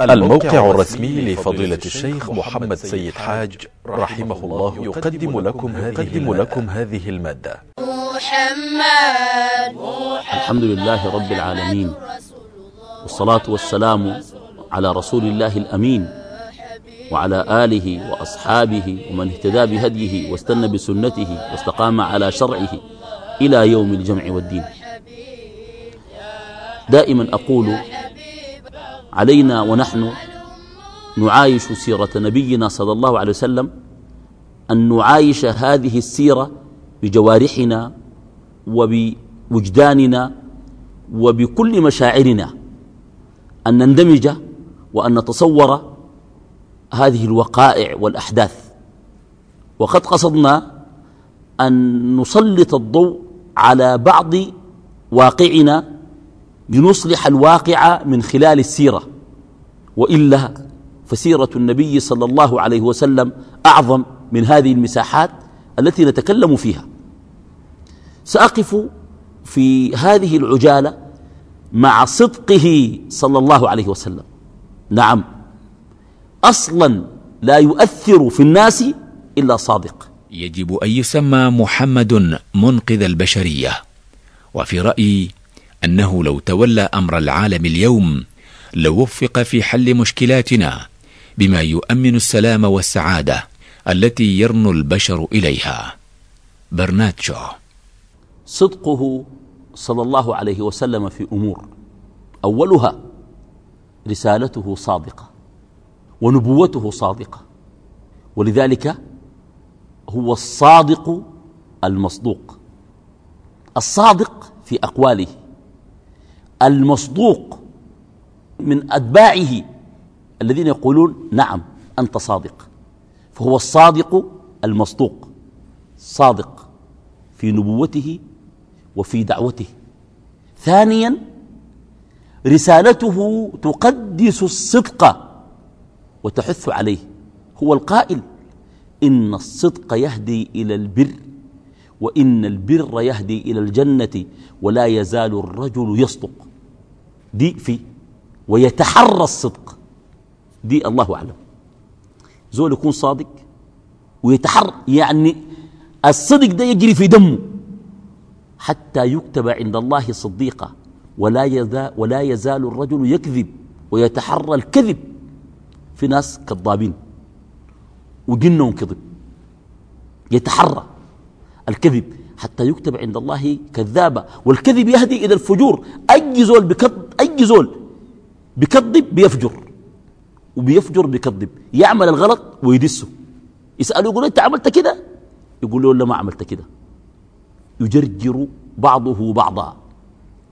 الموقع الرسمي لفضيلة الشيخ محمد سيد حاج رحمه الله يقدم لكم هذه, لكم هذه المادة. محمد. الحمد لله رب العالمين والصلاة والسلام على رسول الله الأمين وعلى آله وأصحابه ومن اهتدى بهديه واستنى بسنته واستقام على شرعه إلى يوم الجمع والدين. دائما أقول علينا ونحن نعايش سيرة نبينا صلى الله عليه وسلم أن نعايش هذه السيرة بجوارحنا وبوجداننا وبكل مشاعرنا أن نندمج وأن نتصور هذه الوقائع والأحداث. وقد قصدنا أن نسلط الضوء على بعض واقعنا لنصلح الواقع من خلال السيرة وإلا فسيرة النبي صلى الله عليه وسلم أعظم من هذه المساحات التي نتكلم فيها. سأقف في هذه العجالة مع صدقه صلى الله عليه وسلم. نعم أصلا لا يؤثر في الناس إلا صادق. يجب أن يسمى محمد منقذ البشرية وفي رأيي أنه لو تولى أمر العالم اليوم لوفق في حل مشكلاتنا بما يؤمن السلام والسعادة التي يرنو البشر إليها. برنات شو صدقه صلى الله عليه وسلم في أمور. أولها رسالته صادقة ونبوته صادقة. ولذلك هو الصادق المصدوق. الصادق في أقواله المصدوق من أتباعه الذين يقولون نعم أنت صادق. فهو الصادق المصدوق صادق في نبوته وفي دعوته. ثانيا رسالته تقدس الصدق وتحث عليه. هو القائل إن الصدق يهدي إلى البر وإن البر يهدي إلى الجنة ولا يزال الرجل يصدق. دي في ويتحرى الصدق. دي الله أعلم. زول يكون صادق ويتحرى يعني الصدق ده يجري في دمه. حتى يكتب عند الله صديقا ولا يزال, ولا يزال الرجل يكذب ويتحرى الكذب في ناس كذابين وجنهم كذب. يتحرى الكذب حتى يكتب عند الله كذابا. والكذب يهدي إلى الفجور. أي زول بكذب أي زول بكذب بيفجر وبيفجر بكذب يعمل الغلط ويدسه. يسأله يقول أنت عملت كده؟ يقول له لا ما عملت كده. يجرجر بعضه بعضا.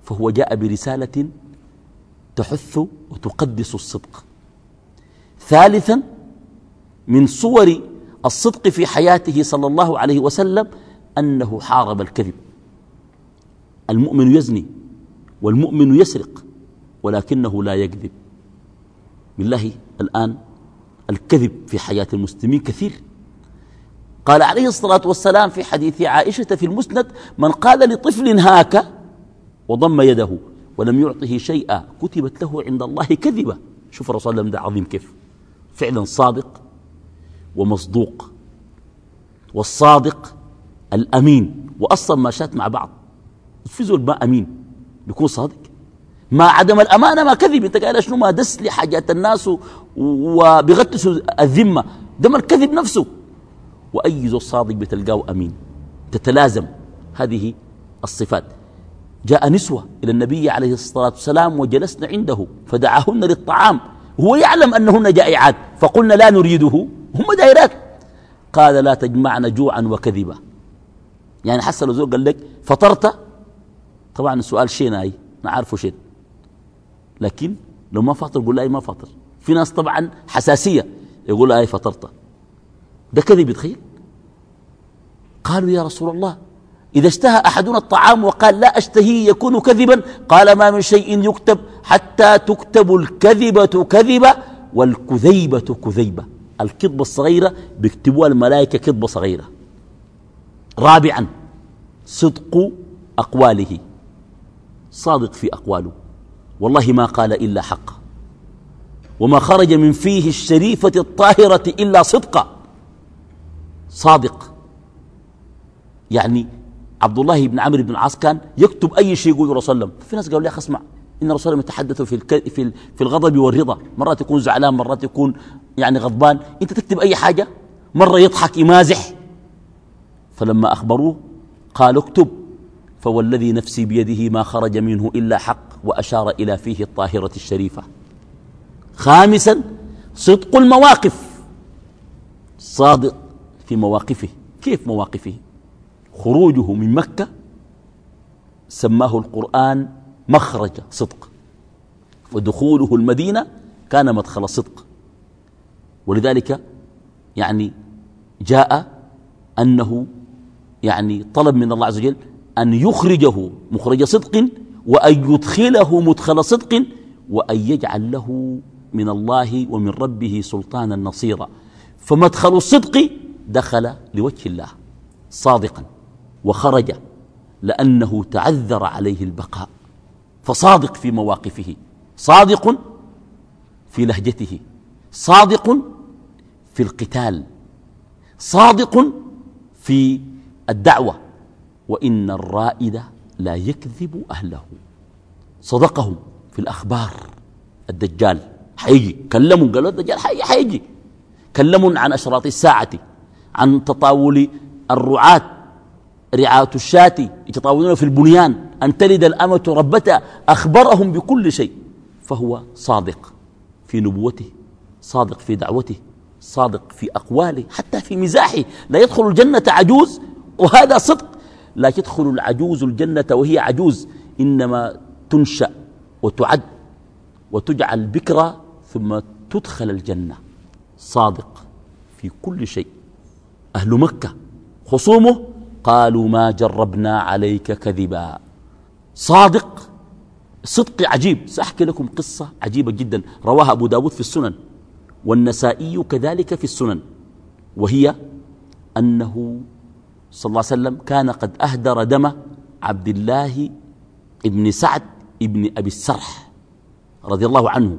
فهو جاء برسالة تحث وتقدس الصدق. ثالثا من صور الصدق في حياته صلى الله عليه وسلم أنه حارب الكذب. المؤمن يزني والمؤمن يسرق. ولكنه لا يكذب. بالله الآن الكذب في حياة المسلمين كثير. قال عليه الصلاة والسلام في حديث عائشة في المسند من قال لطفل هاك وضم يده ولم يعطه شيئا كتبت له عند الله كذبة. شوف الرسول الله ده عظيم كيف. فعلا صادق ومصدوق والصادق الأمين. وأصلا ما شات مع بعض. في زول ما أمين بيكون صادق. ما عدم الأمانة ما كذب. إنت قايل شنو؟ ما دس لحاجات الناس وبيغتسوا الذمة. دم الكذب نفسه. وأي زول صادق بتلقاه أمين. تتلازم. هذه الصفات. جاء نسوة إلى النبي عليه الصلاة والسلام وجلسن عنده فدعاهن للطعام. هو يعلم أنهن جائعات. فقلنا لا نريده. هم دائرات. قال لا تجمعن جوعا وكذبا. يعني حسن زول قال لك فطرت؟ طبعا السؤال شيء ناي نعرفه شيء لكن لو ما فطر يقول لا ما فطر. في ناس طبعا حساسية يقول لا فطرت. ده كذب يتخيل قالوا يا رسول الله إذا اشتهى أحدنا الطعام وقال لا أشتهي يكون كذبا قال ما من شيء يكتب حتى تكتب الكذبة كذبة والكذيبة كذيبة. الكذبة الصغيرة بيكتبوها الملائكة كذبة صغيرة. رابعا صدق أقواله. صادق في أقواله. والله ما قال إلا حقا وما خرج من فيه الشريفة الطاهرة إلا صدقا. صادق. يعني عبد الله بن عمرو بن العاص كان يكتب أي شيء يقول رسول الله في ناس قالوا لي اسمع إن الرسول يتحدث في في في الغضب والرضا. مرات يكون زعلان مرات يكون يعني غضبان. أنت تكتب أي حاجة مرة يضحك يمازح. فلما أخبروه قالوا اكتب. فوالذي نفسي بيده ما خرج منه إلا حق وأشار إلى فيه الطاهرة الشريفة. خامسا صدق المواقف. صادق في مواقفه. كيف مواقفه؟ خروجه من مكة سماه القرآن مخرج صدق. ودخوله المدينة كان مدخل صدق. ولذلك يعني جاء أنه يعني طلب من الله عز وجل أن يخرجه مخرج صدق وأن يدخله مدخل صدق وأن يجعل له من الله ومن ربه سلطانا نصيرا. فمدخل الصدق دخل لوجه الله صادقا وخرج لأنه تعذر عليه البقاء. فصادق في مواقفه صادق في لهجته صادق في القتال صادق في الدعوة. وإن الرائد لا يكذب أهله. صدقهم في الأخبار. الدجال حيجي. كلموا قالوا الدجال حيجي. كلموا عن أشراط الساعة عن تطاول الرعاة رعاة الشاة يتطاولون في البنيان. أن تلد الأمة ربتها أخبرهم بكل شيء. فهو صادق في نبوته صادق في دعوته صادق في أقواله حتى في مزاحه. لا يدخل الجنة عجوز وهذا صدق لا تدخل العجوز الجنة وهي عجوز إنما تنشأ وتعد وتجعل بكرة ثم تدخل الجنة. صادق في كل شيء. أهل مكة خصومه قالوا ما جربنا عليك كذبا. صادق صدق عجيب. سأحكي لكم قصة عجيبة جدا. رواها أبو داود في السنن. والنسائي كذلك في السنن. وهي أنه صلى الله عليه وسلم كان قد أهدر دم عبد الله ابن سعد ابن أبي السرح رضي الله عنه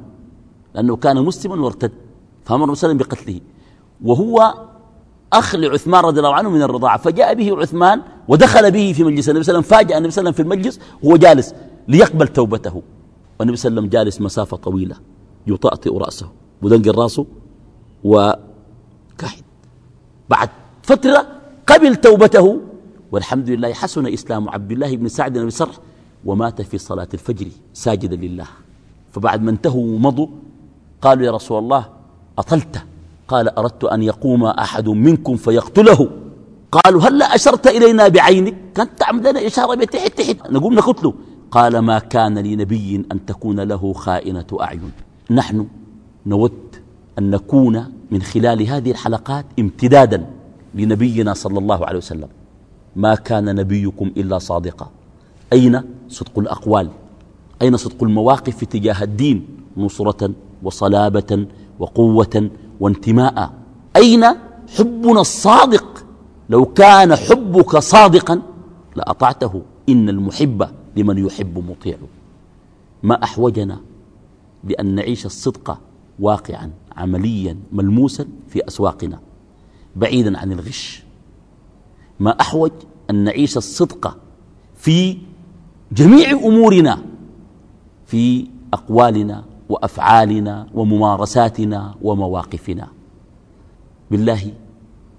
لأنه كان مسلما وارتد فأمر وسلم بقتله. وهو أخ لعثمان رضي الله عنه من الرضاعة فجاء به عثمان ودخل به في مجلس النبي صلى الله عليه وسلم فاجأ النبي صلى الله عليه وسلم في المجلس وهو جالس ليقبل توبته. والنبي صلى الله عليه وسلم جالس مسافة طويلة يطأطئ رأسه ودنقل راسه وكحد بعد فترة قبل توبته والحمد لله حسن إسلام عبد الله بن سعد بن سرح ومات في صلاة الفجر ساجدا لله. فبعد ما انتهوا ومضوا قالوا يا رسول الله أطلت. قال أردت أن يقوم أحد منكم فيقتله. قالوا هل أشرت إلينا بعينك؟ كانت تعمل لنا إشارة بتحت تحت. نقوم نقتله. قال ما كان لنبي أن تكون له خائنة أعين. نحن نود أن نكون من خلال هذه الحلقات امتدادا. لنبينا صلى الله عليه وسلم. ما كان نبيكم إلا صادقا. أين صدق الأقوال؟ أين صدق المواقف تجاه الدين؟ نصرة وصلابة وقوة وانتماء. أين حبنا الصادق؟ لو كان حبك صادقا لأطعته. إن المحب لمن يحب مطيع. ما أحوجنا بأن نعيش الصدق واقعا عمليا ملموسا في أسواقنا. بعيدا عن الغش. ما أحوج أن نعيش الصدق في جميع أمورنا في أقوالنا وأفعالنا وممارساتنا ومواقفنا. بالله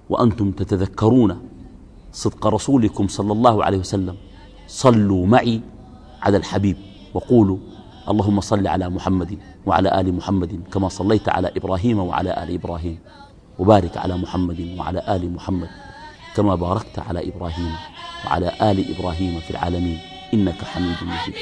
وأنتم تتذكرون صدق رسولكم صلى الله عليه وسلم. صلوا معي على الحبيب وقولوا اللهم صل على محمد وعلى آل محمد كما صليت على إبراهيم وعلى آل إبراهيم. وبارك على محمد وعلى آل محمد كما باركت على إبراهيم وعلى آل إبراهيم في العالمين. إنك حميد مجيد.